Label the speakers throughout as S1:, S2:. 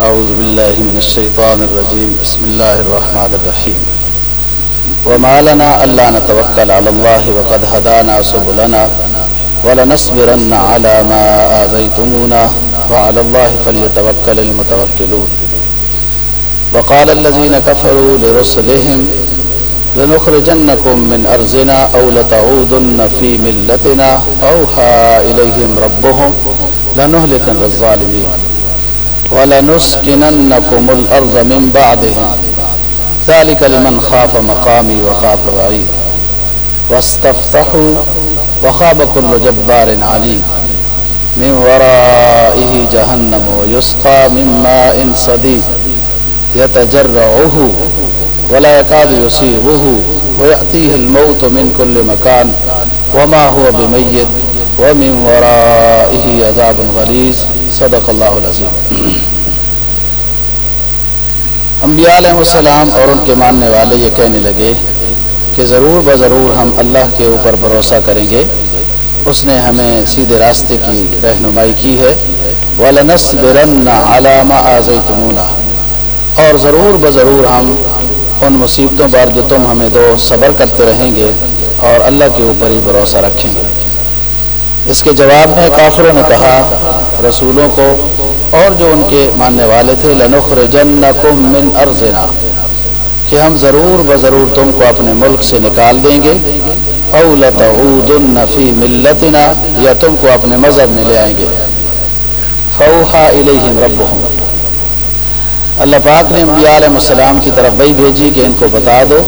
S1: أعوذ بالله من الشيطان الرجيم. بسم الله الرحمن الرحيم. وما لنا ألا نتوكل على الله وقد هدانا سبلنا ولنصبرن على ما آذيتمونا وعلى الله فليتوكل المتوكلون. وقال الذين كفروا لرسلهم لنخرجنكم من أرضنا أو لتعودن في ملتنا أوحى إليهم ربهم لنهلكن الظالمين. ولنسكننكم الأرض من بعدهم ذلك لمن خاف مقامي وخاف وعيد واستفتحوا وخاب كل جبار عليم. من ورائه جهنم ويسقى من ماء صديد يتجرعه ولا يكاد يصيبه ويأتيه الموت من كل مكان. وما هو بميت. ومن ورائه عذاب غليظ. صدق اللہ العظیم۔ انبیاء علیہ السلام اور ان کے ماننے والے یہ کہنے لگے کہ ضرور بضرور ہم اللہ کے اوپر بھروسہ کریں گے۔ اس نے ہمیں سیدھے راستے کی رہنمائی کی ہے۔ وَلَنَصْبِرَنَّ عَلَى مَا آزَيْتُمُونَا اور ضرور بضرور ہم ان مصیبتوں پر جو تم ہمیں دو صبر کرتے رہیں گے اور اللہ کے اوپر ہی بھروسہ رکھیں گے۔ اس کے جواب میں کافروں نے کہا رسولوں کو اور جو ان کے ماننے والے تھے، لنخرجنکم من ارضنا، کہ ہم ضرور بضرور تم کو اپنے ملک سے نکال دیں گے، او لتعودن فی ملتنا، یا تم کو اپنے مذہب میں لے آئیں گے۔ فوحا الیہم ربہم۔ اللہ پاک نے انبیاء علیہ السلام کی طرف وہی بھیجی کہ ان کو بتا دو،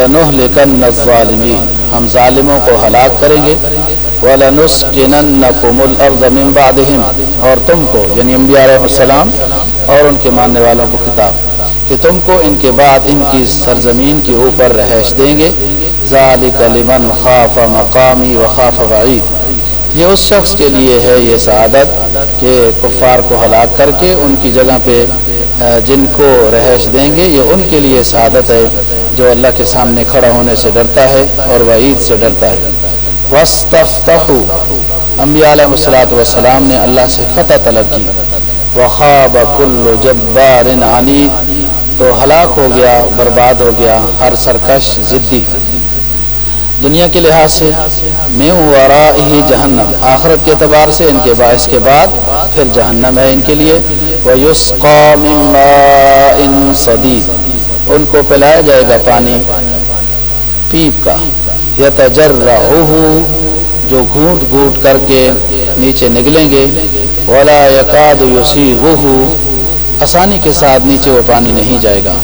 S1: لنہلکن الظالمین، ہم ظالموں کو ہلاک کریں گے وَلَنُسْكِنَنَّكُمُ الْأَرْضَ مِن بَعْدِهِمْ اور تم کو یعنی انبیاء علیہ السلام اور ان کے ماننے والوں کو خطاب، کہ تم کو ان کے بعد ان کی سرزمین کے اوپر رہائش دیں گے ذَلِكَ لِمَنْ خَافَ مَقَامِي وَخَافَ وَعِيدِ یہ اس شخص کے لیے ہے، یہ سعادت کہ کفار کو ہلاک کر کے ان کی جگہ پہ جن کو رہائش دیں گے، یہ ان کے لیے سعادت ہے جو اللہ کے سامنے کھڑا ہونے سے ڈرتا ہے اور وعید سے ڈرتا ہے۔ وسطفتحو انبیاء علیہ الصلاۃ والسلام نے اللہ سے فتح طلب کی۔ وخاب کل جبار عنید۔ تو ہلاک ہو گیا، برباد ہو گیا، ہر سرکش ضدی دنیا کے لحاظ سے میں ورائہ جہنم۔ آخرت کے اعتبار سے ان کے باعث کے بعد پھر جہنم ہے ان کے لیے۔ وَيُسْقَى مِن مَاءٍ صَدِيد۔ ان کو پلایا جائے گا پانی، پیپ کا۔ یتجرعہ جو گھونٹ گھونٹ کر کے نیچے نگلیں گے۔ ولا یقاد یسیغہ آسانی کے ساتھ نیچے وہ پانی نہیں جائے گا۔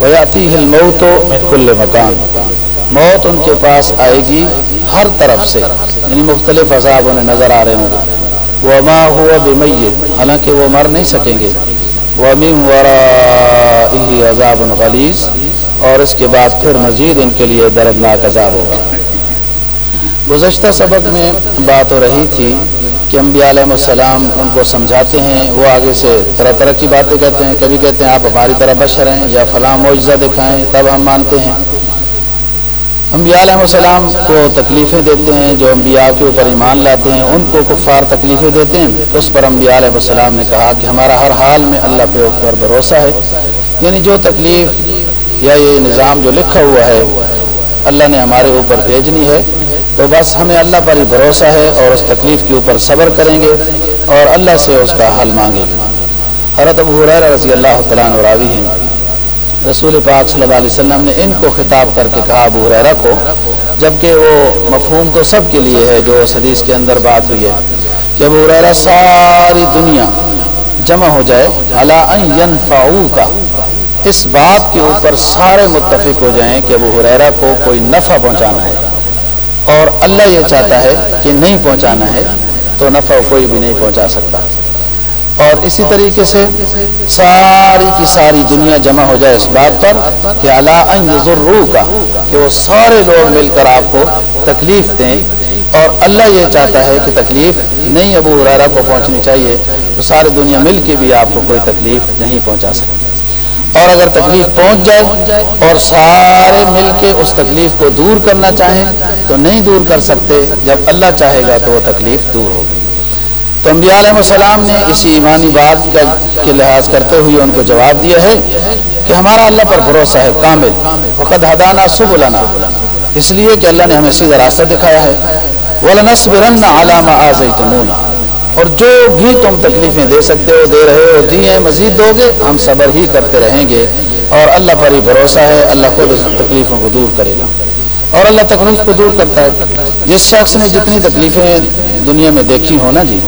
S1: ویاتیہ الموت من کل مکان موت ان کے پاس آئے گی ہر طرف سے۔ یعنی مختلف عذاب انہیں نظر آ رہے ہوں گے۔ وما هو بمیت حالانکہ وہ مر نہیں سکیں گے۔ ومن ورائہ عذاب غلیظ اور اس کے بعد پھر مزید ان کے لیے دردناک عذاب ہوگا۔ گزشتہ سبق میں بات ہو رہی تھی کہ انبیاء علیہ السلام ان کو سمجھاتے ہیں، وہ آگے سے طرح طرح کی باتیں کہتے ہیں۔ کبھی کہتے ہیں، آپ ہماری طرح بشر ہیں یا فلاں معجزہ دکھائیں، تب ہم مانتے ہیں۔ انبیاء علیہ السلام کو تکلیفیں دیتے ہیں، جو انبیاء کے اوپر ایمان لاتے ہیں، ان کو کفار تکلیفیں دیتے ہیں۔ اس پر انبیاء علیہ السلام نے کہا کہ ہمارا ہر حال میں اللہ پہ اوپر بھروسہ ہے۔ یعنی جو تکلیف یا یہ نظام جو لکھا ہوا ہے، اللہ نے ہمارے اوپر بھیجنی ہے۔ تو بس ہمیں اللہ پر ہی بھروسہ ہے اور اس تکلیف کے اوپر صبر کریں گے اور اللہ سے اس کا حل مانگیں گے۔ حضرت ابو حریر رضی اللہ تعالیٰ راوی ہیں۔ رسول پاک صلی اللہ علیہ وسلم نے ان کو خطاب کر کے کہا ابو حریرہ کو، جبکہ وہ مفہوم تو سب کے لیے ہے جو اس حدیث کے اندر بات ہوئی ہے کہ ابو حریرہ ساری دنیا جمع ہو جائے اللہ کا اس بات کے اوپر سارے متفق ہو جائیں کہ ابو حریرہ کو کوئی نفع پہنچانا ہے۔ اور اللہ یہ چاہتا ہے کہ نہیں پہنچانا ہے تو نفع کوئی بھی نہیں پہنچا سکتا۔ اور اسی طریقے سے ساری کی ساری دنیا جمع ہو جائے اس بات پر کہ اللہ ضرور کا کہ وہ سارے لوگ مل کر آپ کو تکلیف دیں اور اللہ یہ چاہتا ہے کہ تکلیف نہیں ابو حرارہ کو پہنچنی چاہیے، تو ساری دنیا مل کے بھی آپ کو کوئی تکلیف نہیں پہنچا سکتی۔ اور اگر تکلیف پہنچ جائے اور سارے مل کے اس تکلیف کو دور کرنا چاہیں، تو نہیں دور کر سکتے۔ جب اللہ چاہے گا تو وہ تکلیف دور ہوگی۔ تو انبیاء علیہ السلام نے اسی ایمانی بات کا کے لحاظ کرتے ہوئے ان کو جواب دیا ہے کہ ہمارا اللہ پر بھروسہ ہے کامل وقت ہدانہ سب لنا اس لیے کہ اللہ نے ہمیں سیدھا راستہ دکھایا ہے۔ وَلَنَصْبِرَنَّ عَلَى مَا اور جو بھی تم تکلیفیں دے سکتے ہو، دے رہے ہو، دی ہیں مزید دو گے، ہم صبر ہی کرتے رہیں گے۔ اور اللہ پر ہی بھروسہ ہے، اللہ خود تکلیفوں کو دور کرے گا۔ اور اللہ تکلیف کو دور کرتا ہے۔ جس شخص نے جتنی تکلیفیں دنیا میں دیکھی ہو نا جی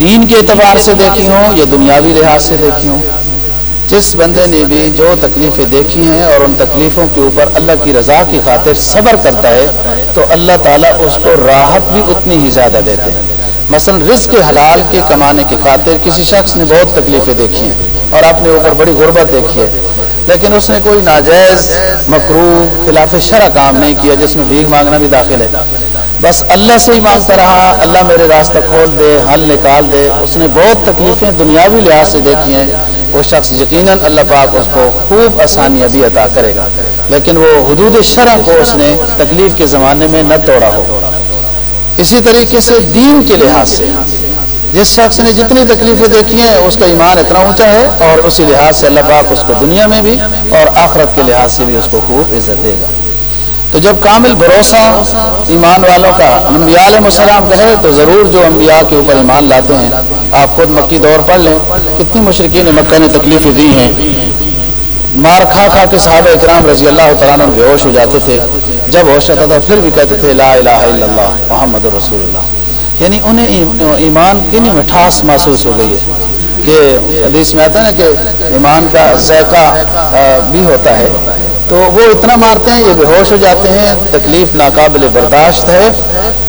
S1: دین کے اعتبار سے دیکھی ہوں یا دنیاوی لحاظ سے دیکھی ہوں، جس بندے نے بھی جو تکلیفیں دیکھی ہیں اور ان تکلیفوں کے اوپر اللہ کی رضا کی خاطر صبر کرتا ہے، تو اللہ تعالیٰ اس کو راحت بھی اتنی ہی زیادہ دیتے ہیں۔ مثلا رزق حلال کے کمانے کی خاطر کسی شخص نے بہت تکلیفیں دیکھی ہیں اور اپنے اوپر بڑی غربت دیکھی ہے، لیکن اس نے کوئی ناجائز مکرو خلاف شرع کام نہیں کیا جس میں بھیک مانگنا بھی داخل ہے۔ بس اللہ سے ہی مانگتا رہا اللہ میرے راستہ کھول دے، حل نکال دے۔ اس نے بہت تکلیفیں دنیاوی لحاظ سے دیکھی ہیں۔ وہ شخص یقیناً اللہ پاک اس کو خوب آسانیاں بھی عطا کرے گا۔ لیکن وہ حدود شرح کو اس نے تکلیف کے زمانے میں نہ توڑا ہو۔ اسی طریقے سے دین کے لحاظ سے، جس شخص نے جتنی تکلیفیں دیکھی ہیں، اس کا ایمان اتنا اونچا ہے اور اسی لحاظ سے اللہ پاک اس کو دنیا میں بھی اور آخرت کے لحاظ سے بھی اس کو خوب عزت دے گا۔ تو جب کامل بھروسہ ایمان والوں کا انبیاء علیہ السلام کا ہے تو ضرور جو انبیاء کے اوپر ایمان لاتے ہیں، آپ خود مکی دور پڑھ لیں۔ کتنی مشرقین مکہ نے تکلیفیں دی ہیں۔ مار کھا کھا کے صحابہ اکرام رضی اللہ تعالیٰ بے ہوش ہو جاتے تھے۔ جب ہوش آتا تھا پھر بھی کہتے تھے، لا الہ الا اللہ، محمد رسول اللہ۔ یعنی انہیں ایمان کی مٹھاس محسوس ہو گئی ہے کہ حدیث میں آتا ہے نا کہ ایمان کا ذائقہ بھی ہوتا ہے۔ تو وہ اتنا مارتے ہیں، یہ بے ہوش ہو جاتے ہیں، تکلیف ناقابل برداشت ہے۔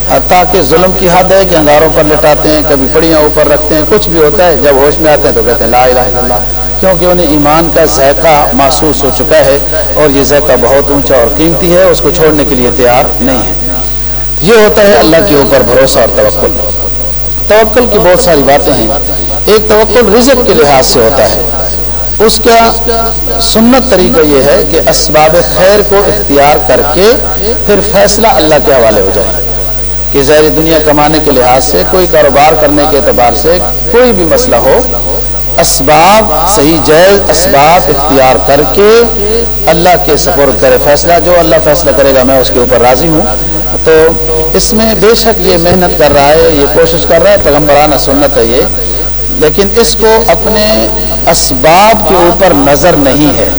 S1: حتیٰ کہ ظلم کی حد ہے کہ انگاروں پر لٹاتے ہیں، کبھی پڑیاں اوپر رکھتے ہیں، کچھ بھی ہوتا ہے، جب ہوش میں آتے ہیں تو کہتے ہیں لا الہ الا اللہ۔ کیونکہ انہیں ایمان کا ذائقہ محسوس ہو چکا ہے اور یہ ذائقہ بہت اونچا اور قیمتی ہے، اس کو چھوڑنے کے لیے تیار نہیں ہے۔ یہ ہوتا ہے اللہ کے اوپر بھروسہ اور توکل۔ توکل کی بہت ساری باتیں ہیں۔ ایک توکل رزق کے لحاظ سے ہوتا ہے۔ اس کا سنت طریقہ یہ ہے کہ اسباب خیر کو اختیار کر کے پھر فیصلہ اللہ کے حوالے ہو جائے کہ ظاہری دنیا کمانے کے لحاظ سے، کوئی کاروبار کرنے کے اعتبار سے کوئی بھی مسئلہ ہو، اسباب صحیح جائز اسباب اختیار کر کے اللہ کے سفر کرے فیصلہ، جو اللہ فیصلہ کرے گا، میں اس کے اوپر راضی ہوں۔ تو اس میں بے شک یہ محنت کر رہا ہے، یہ کوشش کر رہا ہے، پیغمبرانہ سنت ہے یہ۔ لیکن اس کو اپنے اسباب کے اوپر نظر نہیں ہے۔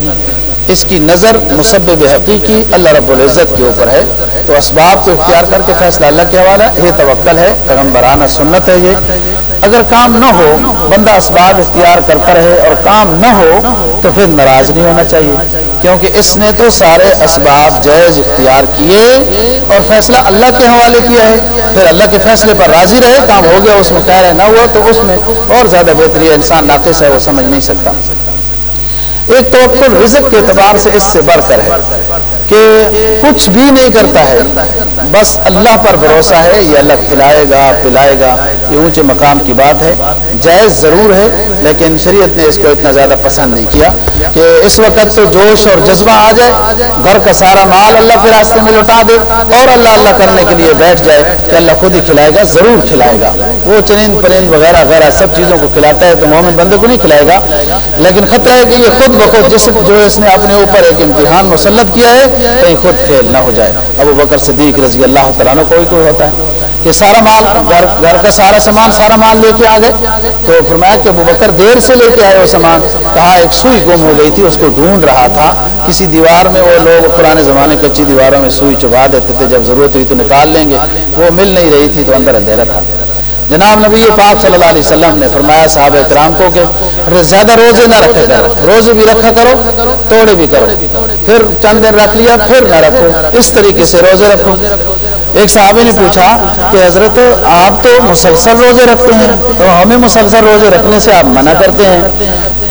S1: اس کی نظر مسبب حقیقی اللہ رب العزت کے اوپر ہے۔ تو اسباب کو اختیار کر کے فیصلہ اللہ کے حوالہ یہ توکل ہے۔ پیغمبرانہ سنت ہے یہ۔ اگر کام نہ ہو، بندہ اسباب اختیار کرتا رہے اور کام نہ ہو، تو پھر ناراض نہیں ہونا چاہیے۔ کیونکہ اس نے تو سارے اسباب جائز اختیار کیے اور فیصلہ اللہ کے حوالے کیا ہے۔ پھر اللہ کے فیصلے پر راضی رہے، کام ہو گیا، اس میں کہہ رہے نہ ہوا تو اس میں اور زیادہ بہتری ہے انسان ناقص ہے، وہ سمجھ نہیں سکتا۔ ایک توقع رزق کے اعتبار سے اس سے بڑھ کر ہے کہ کچھ بھی نہیں کرتا ہے، بس اللہ پر بھروسہ ہے، یہ اللہ کھلائے گا، پلائے گا، یہ اونچے مقام کی بات ہے۔ جائز ضرور ہے، لیکن شریعت نے اس کو اتنا زیادہ پسند نہیں کیا کہ اس وقت تو جوش اور جذبہ آ جائے، گھر کا سارا مال اللہ کے راستے میں لوٹا دے اور اللہ اللہ کرنے کے لیے بیٹھ جائے کہ اللہ خود ہی کھلائے گا، ضرور کھلائے گا۔ وہ چرند پرند وغیرہ وغیرہ سب چیزوں کو کھلاتا ہے تو مومن بندے کو نہیں کھلائے گا۔ لیکن خطرہ ہے کہ یہ خود بخود جس جو اس نے اپنے اوپر ایک امتحان مسلط کیا ہے، کہیں خود فیل نہ ہو جائے۔ ابو بکر صدیق رضی اللہ تعالیٰ کوئی کوئی ہوتا ہے۔ کہ سارا مال گھر گھر کا سارا سامان، سارا مال لے کے آ گئے تو فرمایا کہ ابو بکر دیر سے لے کے آئے وہ سامان۔ کہا، ایک سوئی گم ہو گئی تھی، اس کو ڈھونڈ رہا تھا۔ کسی دیوار میں وہ لوگ پرانے زمانے کچی دیواروں میں سوئی چبا دیتے تھے۔ جب ضرورت ہوئی تو نکال لیں گے۔ وہ مل نہیں رہی تھی تو اندر اندھیرا تھا۔ جناب نبی پاک صلی اللہ علیہ وسلم نے فرمایا صاحب کرام کو کہ زیادہ روزے نہ رکھا کرو، روزے بھی رکھا کرو، توڑے بھی کرو۔ پھر چند دن رکھ لیا، پھر نہ رکھو۔ اس طریقے سے روزے رکھو۔ ایک صحابی نے پوچھا کہ حضرت، آپ تو مسلسل روزے رکھتے ہیں، تو ہمیں مسلسل روزے رکھنے سے آپ منع کرتے ہیں۔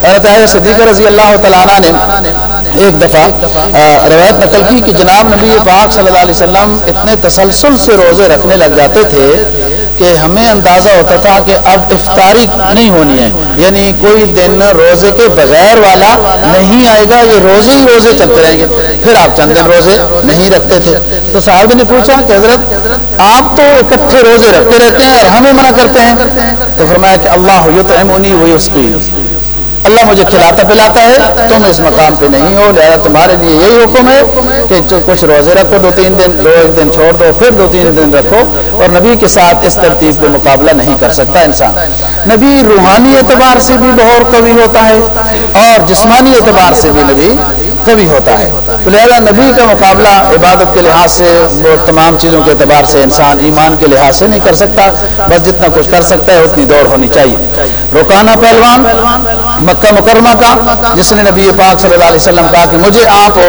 S1: حضرت صدیق رضی اللہ تعالیٰ نے ایک دفعہ روایت نقل کی کہ جناب نبی پاک صلی اللہ علیہ وسلم اتنے تسلسل سے روزے رکھنے لگ جاتے تھے کہ ہمیں اندازہ ہوتا تھا کہ اب افطاری نہیں ہونی ہے۔ یعنی کوئی دن روزے کے بغیر والا نہیں آئے گا، یہ روزے ہی روزے چلتے رہیں گے۔ پھر آپ چند دن روزے نہیں رکھتے تھے۔ تو صاحب نے پوچھا کہ حضرت، آپ تو اکٹھے روزے رکھتے رہتے ہیں اور ہمیں منع کرتے ہیں؟ تو فرمایا کہ اللہ یطعمنی ویسقین اللہ مجھے کھلاتا پلاتا ہے، تم اس مقام پہ نہیں ہو، لہٰذا تمہارے لیے یہی حکم ہے کہ کچھ روزے رکھو، دو تین دن، دو ایک دن چھوڑ دو، پھر دو تین دن رکھو، اور نبی کے ساتھ اس ترتیب پہ مقابلہ نہیں کر سکتا انسان۔ نبی روحانی اعتبار سے بھی بہت قوی ہوتا ہے، اور جسمانی اعتبار سے بھی نبی قوی ہوتا ہے۔ تو لہٰذا نبی کا مقابلہ عبادت کے لحاظ سے تمام چیزوں کے اعتبار سے انسان ایمان کے لحاظ سے نہیں کر سکتا، بس جتنا کچھ کر سکتا ہے، اتنی دوڑ ہونی چاہیے۔ روکانا پہلوان، مکہ مکرمہ کا، جس نے نبی پاک صلی اللہ علیہ وسلم کہا کہ مجھے آپ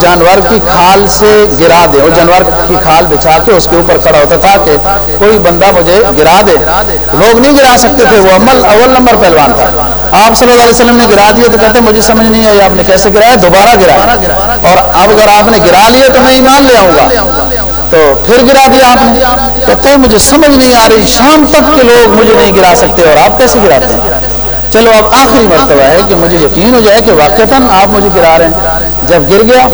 S1: جانور کی کھال سے گرا دے، وہ جانور کی کھال بچھا کے اس کے اوپر کھڑا ہوتا تھا کہ کوئی بندہ مجھے گرا دے۔ لوگ نہیں گرا سکتے تھے، وہ عمل، اول نمبر پہلوان تھا۔ آپ صلی اللہ علیہ وسلم نے گرا دیا تو کہتے مجھے سمجھ نہیں آئی آپ نے کیسے گرایا، دوبارہ گرایا۔ اور اب اگر آپ نے گرا لیا تو میں ایمان لے آؤں گا۔ تو پھر گرا دیا آپ نے۔ کہتے ہیں مجھے سمجھ نہیں آ رہی، شام تک کے لوگ مجھے نہیں گرا سکتے اور آپ کیسے گراتے ہیں؟ چلو اب آخری مرتبہ ہے کہ مجھے یقین ہو جائے کہ واقع آپ مجھے گرا رہے ہیں۔ جب گر گیا،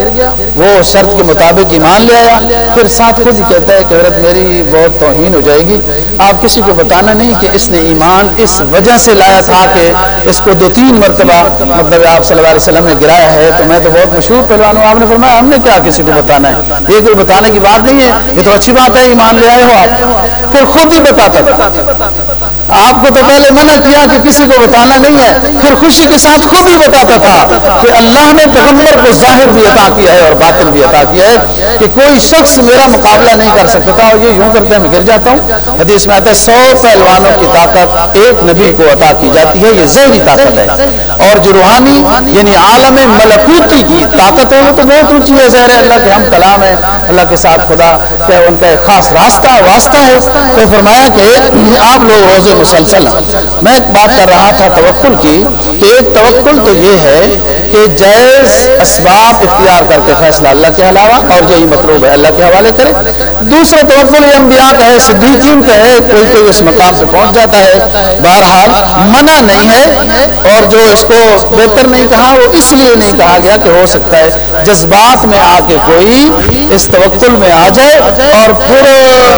S1: وہ شرط کے مطابق ایمان لے آیا۔ پھر ساتھ خود ہی کہتا ہے کہ حضرت میری بہت توہین ہو جائے گی۔ آپ کسی کو بتانا نہیں کہ اس نے ایمان اس وجہ سے لایا تھا کہ اس کو دو تین مرتبہ مطلب آپ صلی اللہ علیہ وسلم نے گرایا ہے۔ تو میں تو بہت مشہور پہلوان ہوں آپ نے فرمایا، ہم نے کیا کسی کو بتانا ہے؟ یہ کوئی بتانے کی بات نہیں ہے۔ یہ تو اچھی بات ہے، ایمان لے آئے ہو آپ۔ پھر خود ہی بتاتا تھا۔ آپ کو تو پہلے منع کیا کہ کسی کو بتانا نہیں ہے، پھر خوشی کے ساتھ خود ہی بتاتا تھا کہ اللہ نے پیغمبر کو ظاہر بھی عطا کیا ہے اور باطن بھی عطا کیا ہے کہ کوئی شخص میرا مقابلہ نہیں کر سکتا تھا اور یہ یوں کرتے میں گر جاتا ہوں۔ حدیث میں آتا ہے، سو پہلوانوں کی طاقت ایک نبی کو عطا کی جاتی ہے، یہ ذہنی طاقت ہے۔ اور جو روحانی یعنی عالم ملکوتی کی طاقت ہے، وہ تو بہت اونچی ہے۔ ظاہر ہے اللہ کے ہم کلام ہے اللہ کے ساتھ خدا کہ ان کا ایک خاص راستہ، واسطہ ہے۔ تو فرمایا کہ آپ لوگ روزے مسلسل۔ میں ایک بات کر رہا تھا توکل کی کہ ایک توکل تو یہ ہے کہ جائز اسباب اختیار کر کے فیصلہ اللہ کے علاوہ اور یہی مطلوب ہے اللہ کے حوالے کرے۔ دوسرا توکل یہ انبیاء کا ہے صدیقین کا ہے کوئی کوئی اس مقام پہ پہنچ جاتا ہے۔ بہرحال منع نہیں ہے اور جو اس کو بہتر نہیں کہا، وہ اس لیے نہیں کہا گیا کہ ہو سکتا ہے۔ جذبات میں آ کے کوئی اس توکل میں آ جائے اور پھر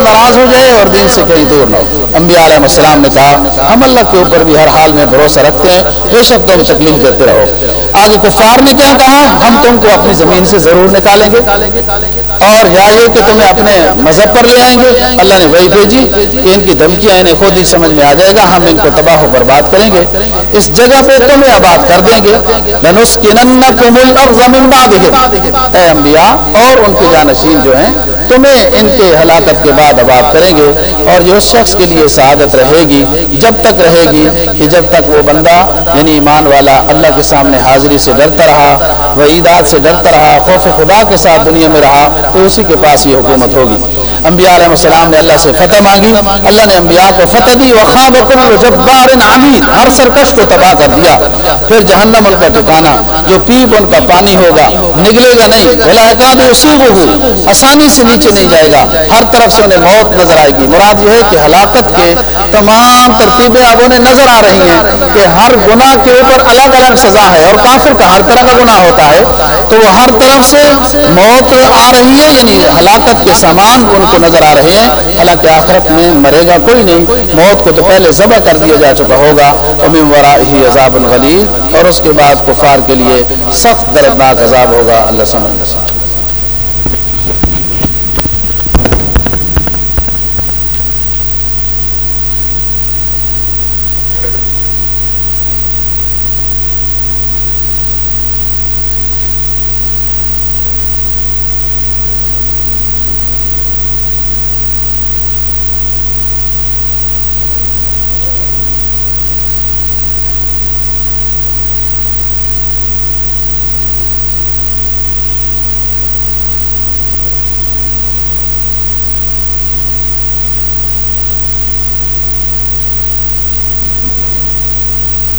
S1: ناراض ہو جائے اور دین سے کہیں دور نہ ہو۔ انبیاء علیہ السلام نے کہا ہم اللہ کے اوپر بھی ہر حال میں بھروسہ رکھتے ہیں بے شک تم تکلیف دیتے رہو۔ آگے کفار نے کیا کہا؟ ہم تم کو اپنی زمین سے ضرور نکالیں گے۔ اور یا یہ کہ تمہیں اپنے مذہب پر لے آئیں گے۔ اللہ نے وہی بھیجی کہ ان کی دھمکیاں انہیں خود ہی سمجھ میں آ جائے گا۔ ہم ان کو تباہ و برباد کریں گے۔ اس جگہ پہ تمہیں آباد کر دیں گے۔ اے انبیاء، اور ان کے جانشین جو ہیں تمہیں ان کے ہلاکت کے بعد آباد کریں گے اور یہ اس شخص کے لیے سعادت رہے گی، جب تک رہے گی کہ جب تک وہ بندہ یعنی ایمان والا اللہ کے سامنے حاضری سے ڈرتا رہا وہ سے ڈرتا رہا، خوف خدا کے ساتھ دنیا میں رہا، تو اسی کے پاس یہ حکومت ہوگی۔ انبیاء علیہ السلام نے اللہ سے فتح مانگی، اللہ نے انبیاء کو فتح دی وخاب کل جبار عمید ہر سرکش کو تباہ کر دیا۔ پھر جہنم ان کا ٹھکانا جو پیپ ان کا پانی ہوگا نکلے گا نہیں بلا اصوب ہو آسانی سے نیچے نہیں جائے گا۔ ہر طرف سے انہیں موت نظر آئے گی۔ مراد یہ ہے کہ ہلاکت کے تمام ترتیبیں اب انہیں نظر آ رہی ہیں کہ ہر گناہ کے اوپر الگ الگ سزا ہے اور کافر کا ہر طرح کا گناہ ہوتا ہے۔ تو وہ ہر طرف سے موت آ رہی ہے یعنی ہلاکت کے سامان ان کو نظر آ رہے ہیں۔ حالانکہ آخرت میں مرے گا کوئی نہیں۔ موت کو تو پہلے ذبح کر دیا جا چکا ہوگا۔ امیم ہی عذاب الغلی اور اس کے بعد کفار کے لیے سخت دردناک عذاب ہوگا۔ اللہ سمجھ۔